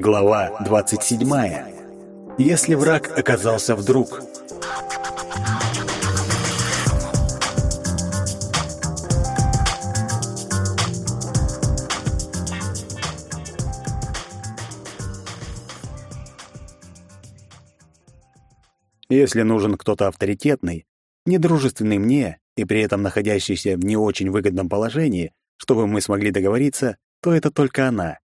Глава 27. Если враг оказался вдруг. Если нужен кто-то авторитетный, недружественный мне и при этом находящийся в не очень выгодном положении, чтобы мы смогли договориться, то это только она.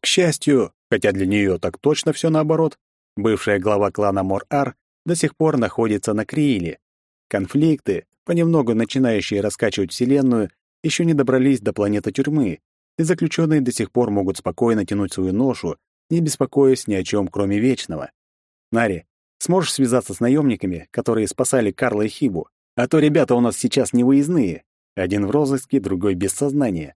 К счастью, хотя для нее так точно все наоборот, бывшая глава клана Мор-Ар до сих пор находится на Крииле. Конфликты, понемногу начинающие раскачивать Вселенную, еще не добрались до планеты тюрьмы, и заключенные до сих пор могут спокойно тянуть свою ношу, не беспокоясь ни о чем, кроме вечного. Нари, сможешь связаться с наемниками, которые спасали Карла и Хибу? А то ребята у нас сейчас не выездные. Один в розыске, другой без сознания.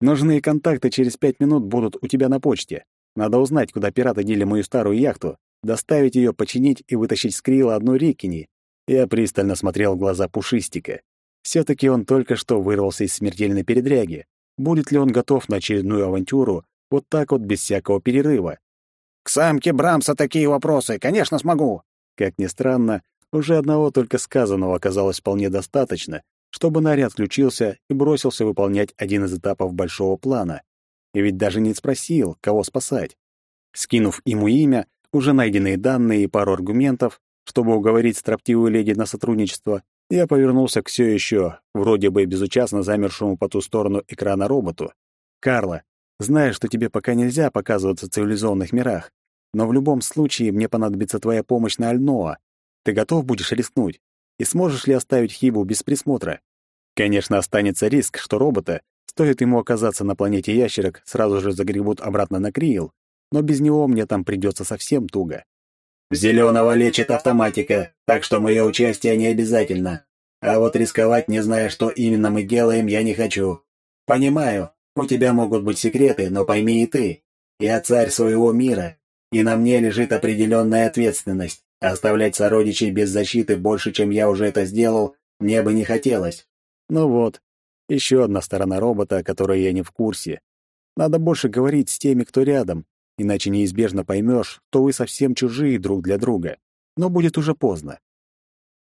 Нужные контакты через пять минут будут у тебя на почте. Надо узнать, куда пираты дели мою старую яхту, доставить ее, починить и вытащить с Крила одну Рикини. Я пристально смотрел в глаза Пушистика. Все-таки он только что вырвался из смертельной передряги. Будет ли он готов на очередную авантюру вот так вот без всякого перерыва? «К самке Брамса такие вопросы, конечно, смогу!» Как ни странно, уже одного только сказанного оказалось вполне достаточно, чтобы Нари отключился и бросился выполнять один из этапов большого плана. И ведь даже не спросил, кого спасать. Скинув ему имя, уже найденные данные и пару аргументов, чтобы уговорить строптивую леди на сотрудничество, я повернулся к все еще, вроде бы безучастно замершему по ту сторону экрана роботу. «Карла, знаю, что тебе пока нельзя показываться в цивилизованных мирах, но в любом случае мне понадобится твоя помощь на Альноа. Ты готов будешь рискнуть? И сможешь ли оставить Хибу без присмотра? Конечно, останется риск, что робота, стоит ему оказаться на планете ящерок, сразу же загребут обратно на Криил, но без него мне там придется совсем туго. Зеленого лечит автоматика, так что мое участие не обязательно. А вот рисковать, не зная, что именно мы делаем, я не хочу. Понимаю, у тебя могут быть секреты, но пойми и ты. Я царь своего мира, и на мне лежит определенная ответственность. Оставлять сородичей без защиты больше, чем я уже это сделал, мне бы не хотелось. Ну вот, еще одна сторона робота, о которой я не в курсе. Надо больше говорить с теми, кто рядом, иначе неизбежно поймешь, что вы совсем чужие друг для друга. Но будет уже поздно.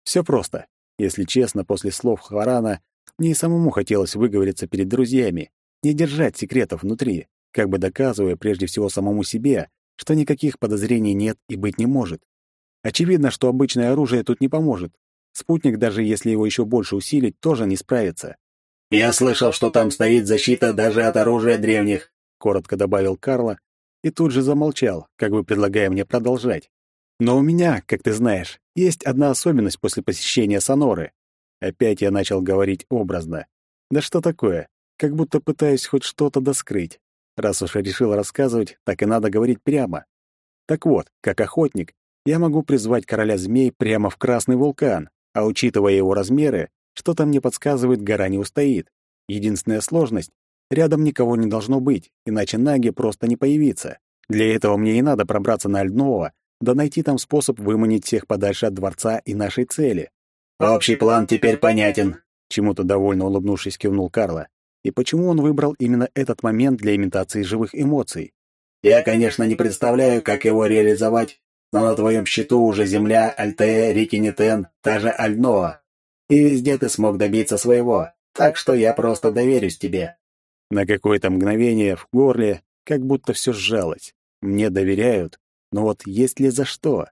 Все просто. Если честно, после слов Хварана мне и самому хотелось выговориться перед друзьями, не держать секретов внутри, как бы доказывая прежде всего самому себе, что никаких подозрений нет и быть не может. Очевидно, что обычное оружие тут не поможет. Спутник, даже если его еще больше усилить, тоже не справится. «Я слышал, что там стоит защита даже от оружия древних», — коротко добавил Карло, и тут же замолчал, как бы предлагая мне продолжать. «Но у меня, как ты знаешь, есть одна особенность после посещения Соноры». Опять я начал говорить образно. Да что такое? Как будто пытаюсь хоть что-то доскрыть. Раз уж я решил рассказывать, так и надо говорить прямо. Так вот, как охотник, я могу призвать короля змей прямо в Красный вулкан, а учитывая его размеры, что-то мне подсказывает, гора не устоит. Единственная сложность — рядом никого не должно быть, иначе Наги просто не появится. Для этого мне и надо пробраться на Альднова, да найти там способ выманить всех подальше от дворца и нашей цели. «Общий план теперь понятен», — чему-то довольно улыбнувшись кивнул Карла. И почему он выбрал именно этот момент для имитации живых эмоций? «Я, конечно, не представляю, как его реализовать, но на твоем счету уже земля, Альтея, Рикинитен, та же Альноа. И везде ты смог добиться своего, так что я просто доверюсь тебе». На какое-то мгновение в горле как будто все сжалось. Мне доверяют, но вот есть ли за что?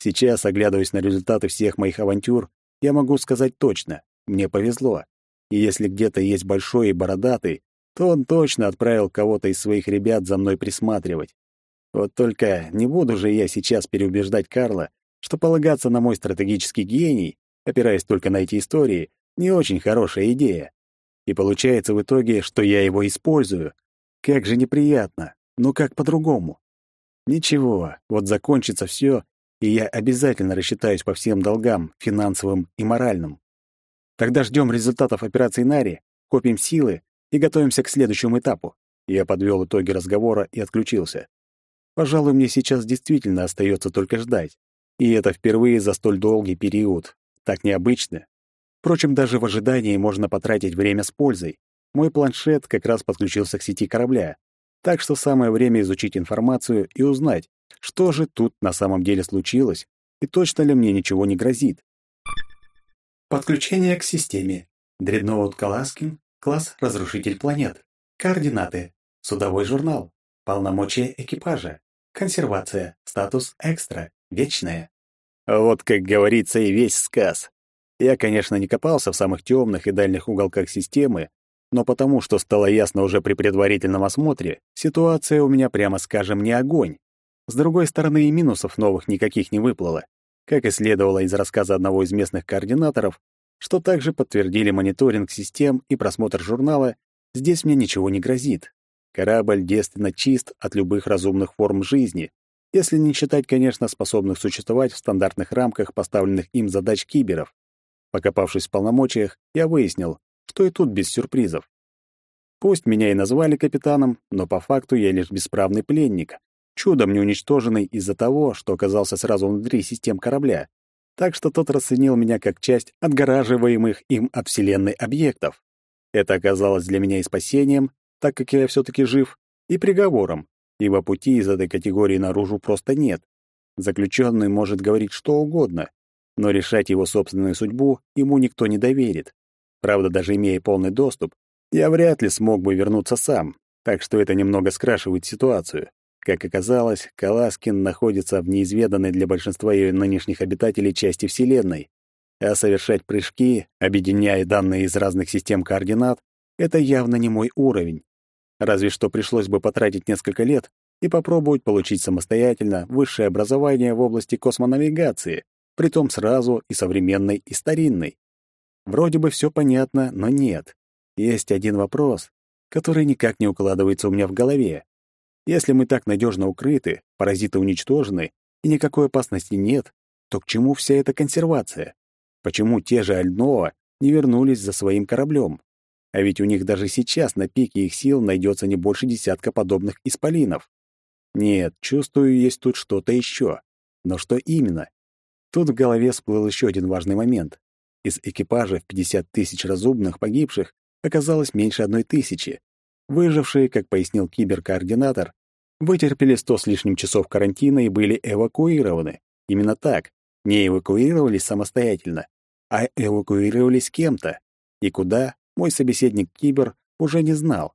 Сейчас, оглядываясь на результаты всех моих авантюр, я могу сказать точно, мне повезло. И если где-то есть большой и бородатый, то он точно отправил кого-то из своих ребят за мной присматривать. Вот только не буду же я сейчас переубеждать Карла, что полагаться на мой стратегический гений, опираясь только на эти истории, не очень хорошая идея. И получается в итоге, что я его использую. Как же неприятно. Но как по-другому? Ничего, вот закончится все, и я обязательно рассчитаюсь по всем долгам, финансовым и моральным. Тогда ждем результатов операции Нари, копим силы и готовимся к следующему этапу. Я подвел итоги разговора и отключился. Пожалуй, мне сейчас действительно остается только ждать. И это впервые за столь долгий период. Так необычно. Впрочем, даже в ожидании можно потратить время с пользой. Мой планшет как раз подключился к сети корабля. Так что самое время изучить информацию и узнать, что же тут на самом деле случилось и точно ли мне ничего не грозит. Подключение к системе. Дредноут Каласкин, класс «Разрушитель планет». Координаты. Судовой журнал. Полномочия экипажа. Консервация. Статус экстра. Вечная. Вот, как говорится, и весь сказ. Я, конечно, не копался в самых темных и дальних уголках системы, но потому что стало ясно уже при предварительном осмотре, ситуация у меня, прямо скажем, не огонь. С другой стороны, и минусов новых никаких не выплыло. Как и следовало из рассказа одного из местных координаторов, что также подтвердили мониторинг систем и просмотр журнала, здесь мне ничего не грозит. Корабль девственно чист от любых разумных форм жизни, если не считать, конечно, способных существовать в стандартных рамках поставленных им задач киберов. Покопавшись в полномочиях, я выяснил, что и тут без сюрпризов. Пусть меня и назвали капитаном, но по факту я лишь бесправный пленник, чудом не уничтоженный из-за того, что оказался сразу внутри систем корабля. Так что тот расценил меня как часть отгораживаемых им от Вселенной объектов. Это оказалось для меня и спасением, так как я все-таки жив, и приговором, ибо пути из этой категории наружу просто нет. Заключенный может говорить что угодно, но решать его собственную судьбу ему никто не доверит. Правда, даже имея полный доступ, я вряд ли смог бы вернуться сам, так что это немного скрашивает ситуацию. Как оказалось, Каласкин находится в неизведанной для большинства ее нынешних обитателей части Вселенной, а совершать прыжки, объединяя данные из разных систем координат, это явно не мой уровень. Разве что пришлось бы потратить несколько лет и попробовать получить самостоятельно высшее образование в области космонавигации, притом сразу и современной, и старинной. Вроде бы все понятно, но нет. Есть один вопрос, который никак не укладывается у меня в голове. Если мы так надежно укрыты, паразиты уничтожены, и никакой опасности нет, то к чему вся эта консервация? Почему те же Альноа не вернулись за своим кораблем? А ведь у них даже сейчас на пике их сил найдется не больше десятка подобных исполинов. Нет, чувствую, есть тут что-то еще. Но что именно? Тут в голове всплыл еще один важный момент. Из экипажа в 50 тысяч разумных погибших оказалось меньше одной тысячи. Выжившие, как пояснил киберкоординатор, вытерпели сто с лишним часов карантина и были эвакуированы. Именно так. Не эвакуировались самостоятельно, а эвакуировались кем-то. И куда, мой собеседник Кибер уже не знал.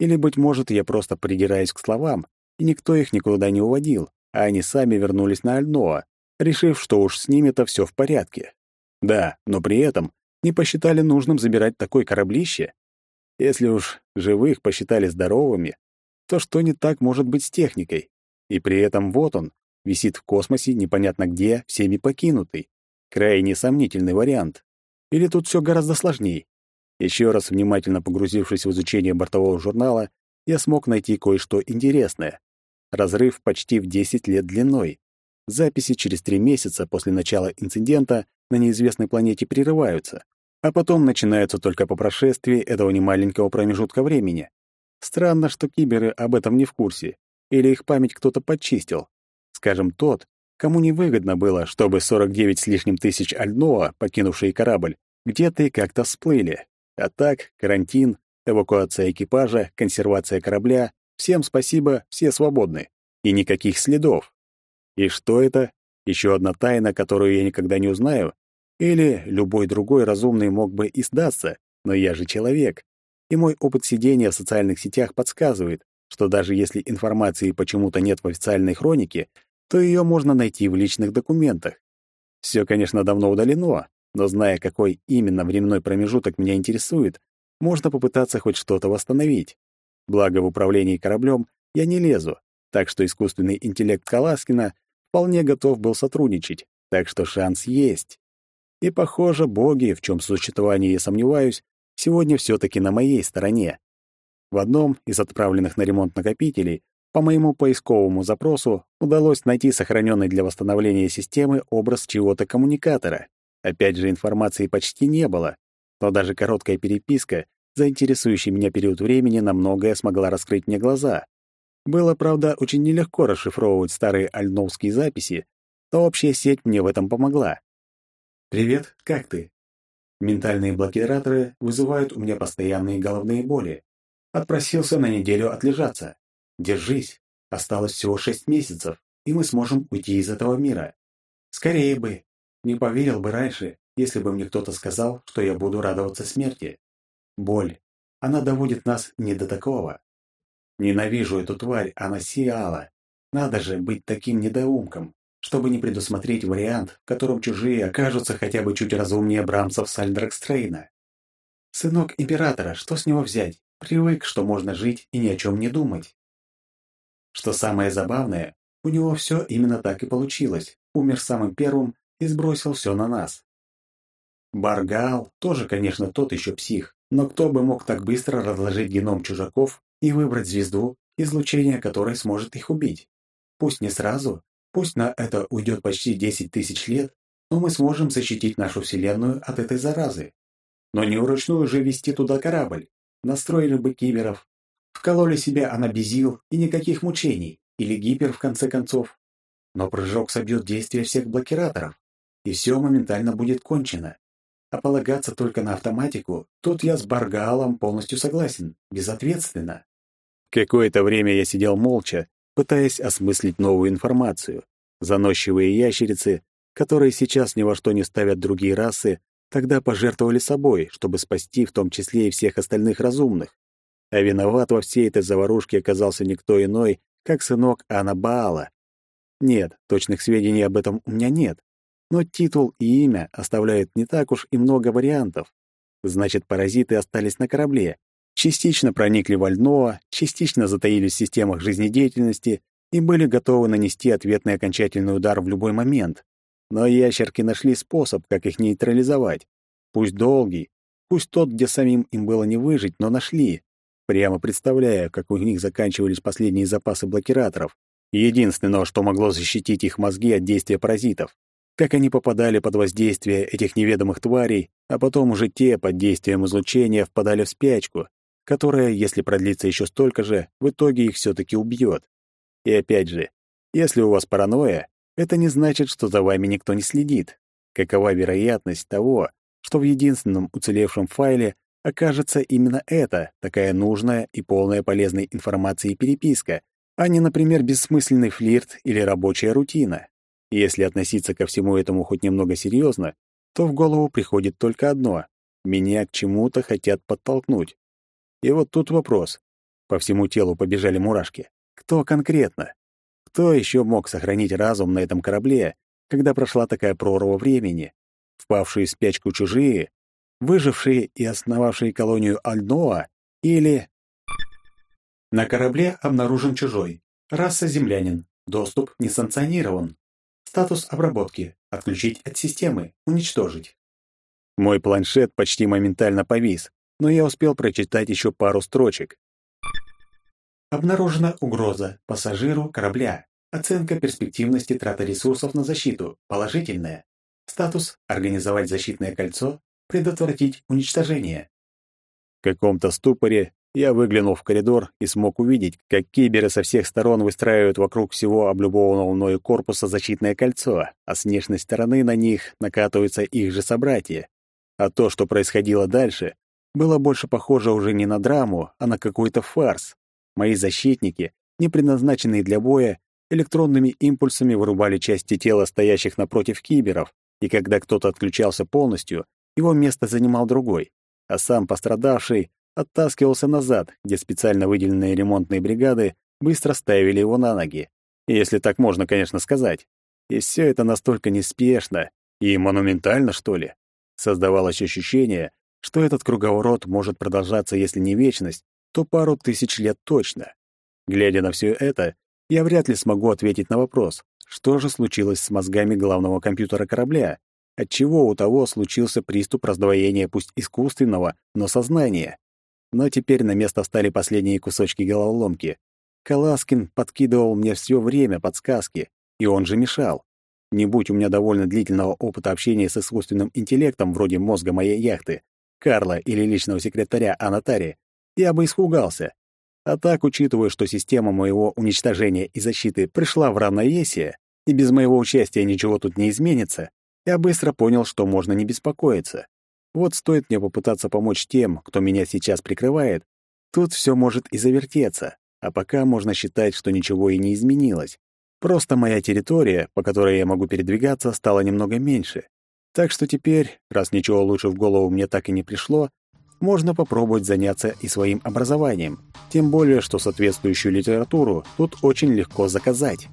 Или, быть может, я просто придираюсь к словам, и никто их никуда не уводил, а они сами вернулись на Альноа, решив, что уж с ними-то все в порядке. Да, но при этом не посчитали нужным забирать такое кораблище. Если уж живых посчитали здоровыми, то что не так может быть с техникой? И при этом вот он, висит в космосе непонятно где, всеми покинутый. Крайне сомнительный вариант. Или тут все гораздо сложнее? Еще раз внимательно погрузившись в изучение бортового журнала, я смог найти кое-что интересное. Разрыв почти в 10 лет длиной. Записи через три месяца после начала инцидента на неизвестной планете прерываются, а потом начинаются только по прошествии этого немаленького промежутка времени. Странно, что киберы об этом не в курсе, или их память кто-то подчистил. Скажем, тот, кому невыгодно было, чтобы 49 с лишним тысяч Альноа, покинувшие корабль, где-то и как-то всплыли. А так, карантин, эвакуация экипажа, консервация корабля, всем спасибо, все свободны. И никаких следов. И что это? Еще одна тайна, которую я никогда не узнаю? Или любой другой разумный мог бы и сдаться, но я же человек. И мой опыт сидения в социальных сетях подсказывает, что даже если информации почему-то нет в официальной хронике, то ее можно найти в личных документах. Все, конечно, давно удалено, но зная, какой именно временной промежуток меня интересует, можно попытаться хоть что-то восстановить. Благо, в управлении кораблем я не лезу, так что искусственный интеллект Каласкина вполне готов был сотрудничать, так что шанс есть. И, похоже, боги, в чем существовании я сомневаюсь, сегодня все-таки на моей стороне. В одном из отправленных на ремонт накопителей по моему поисковому запросу удалось найти сохраненный для восстановления системы образ чего-то коммуникатора. Опять же, информации почти не было, но даже короткая переписка за интересующий меня период времени на многое смогла раскрыть мне глаза. Было, правда, очень нелегко расшифровывать старые альновские записи, но общая сеть мне в этом помогла. «Привет, как ты?» Ментальные блокираторы вызывают у меня постоянные головные боли. Отпросился на неделю отлежаться. Держись. Осталось всего шесть месяцев, и мы сможем уйти из этого мира. Скорее бы. Не поверил бы раньше, если бы мне кто-то сказал, что я буду радоваться смерти. Боль. Она доводит нас не до такого. Ненавижу эту тварь, она сияла. Надо же быть таким недоумком, чтобы не предусмотреть вариант, в котором чужие окажутся хотя бы чуть разумнее Брамсов Сальдракстрейна. Сынок императора, что с него взять? Привык, что можно жить и ни о чем не думать. Что самое забавное, у него все именно так и получилось. Умер самым первым и сбросил все на нас. Баргал тоже, конечно, тот еще псих, но кто бы мог так быстро разложить геном чужаков и выбрать звезду, излучение которой сможет их убить? Пусть не сразу, пусть на это уйдет почти 10 тысяч лет, но мы сможем защитить нашу Вселенную от этой заразы. Но не вручную же вести туда корабль. Настроили бы киберов, вкололи себе анабизил и никаких мучений, или гипер в конце концов. Но прыжок собьет действие всех блокираторов, и все моментально будет кончено. А полагаться только на автоматику, тут я с Баргалом полностью согласен, безответственно. Какое-то время я сидел молча, пытаясь осмыслить новую информацию. Заносчивые ящерицы, которые сейчас ни во что не ставят другие расы, тогда пожертвовали собой, чтобы спасти в том числе и всех остальных разумных. А виноват во всей этой заварушке оказался никто иной, как сынок Анабаала. Нет, точных сведений об этом у меня нет, но титул и имя оставляют не так уж и много вариантов. Значит, паразиты остались на корабле, частично проникли в Альноа, частично затаились в системах жизнедеятельности и были готовы нанести ответный окончательный удар в любой момент. Но ящерки нашли способ, как их нейтрализовать. Пусть долгий, пусть тот, где самим им было не выжить, но нашли. Прямо представляю, как у них заканчивались последние запасы блокираторов. Единственное, что могло защитить их мозги от действия паразитов как они попадали под воздействие этих неведомых тварей, а потом уже те под действием излучения впадали в спячку, которая, если продлится еще столько же, в итоге их все-таки убьет. И опять же, если у вас паранойя, это не значит, что за вами никто не следит. Какова вероятность того, что в единственном уцелевшем файле окажется именно это, такая нужная и полная полезной информации переписка, а не, например, бессмысленный флирт или рабочая рутина? Если относиться ко всему этому хоть немного серьезно, то в голову приходит только одно — меня к чему-то хотят подтолкнуть. И вот тут вопрос. По всему телу побежали мурашки. Кто конкретно? Кто еще мог сохранить разум на этом корабле, когда прошла такая прорва времени? Впавшие в спячку чужие? Выжившие и основавшие колонию Альноа? Или... На корабле обнаружен чужой. Раса землянин. Доступ не санкционирован. Статус обработки. Отключить от системы. Уничтожить. Мой планшет почти моментально повис, но я успел прочитать еще пару строчек. Обнаружена угроза пассажиру корабля. Оценка перспективности траты ресурсов на защиту. Положительная. Статус «Организовать защитное кольцо. Предотвратить уничтожение». В каком-то ступоре я выглянул в коридор и смог увидеть, как киберы со всех сторон выстраивают вокруг всего облюбованного мною корпуса защитное кольцо, а с внешней стороны на них накатываются их же собратья. А то, что происходило дальше, было больше похоже уже не на драму, а на какой-то фарс. Мои защитники, не предназначенные для боя, электронными импульсами вырубали части тела стоящих напротив киберов, и когда кто-то отключался полностью, его место занимал другой, а сам пострадавший оттаскивался назад, где специально выделенные ремонтные бригады быстро ставили его на ноги. Если так можно, конечно, сказать. И все это настолько неспешно и монументально, что ли. Создавалось ощущение, что этот круговорот может продолжаться, если не вечность, то пару тысяч лет точно. Глядя на все это, я вряд ли смогу ответить на вопрос, что же случилось с мозгами главного компьютера корабля, отчего у того случился приступ раздвоения пусть искусственного, но сознания. Но теперь на место встали последние кусочки головоломки. Каласкин подкидывал мне все время подсказки, и он же мешал. Не будь у меня довольно длительного опыта общения с искусственным интеллектом вроде мозга моей яхты, Карла или личного секретаря Анатари, я бы испугался. А так, учитывая, что система моего уничтожения и защиты пришла в равновесие, и без моего участия ничего тут не изменится, я быстро понял, что можно не беспокоиться. Вот стоит мне попытаться помочь тем, кто меня сейчас прикрывает, тут все может и завертеться. А пока можно считать, что ничего и не изменилось. Просто моя территория, по которой я могу передвигаться, стала немного меньше. Так что теперь, раз ничего лучше в голову мне так и не пришло, можно попробовать заняться и своим образованием. Тем более, что соответствующую литературу тут очень легко заказать.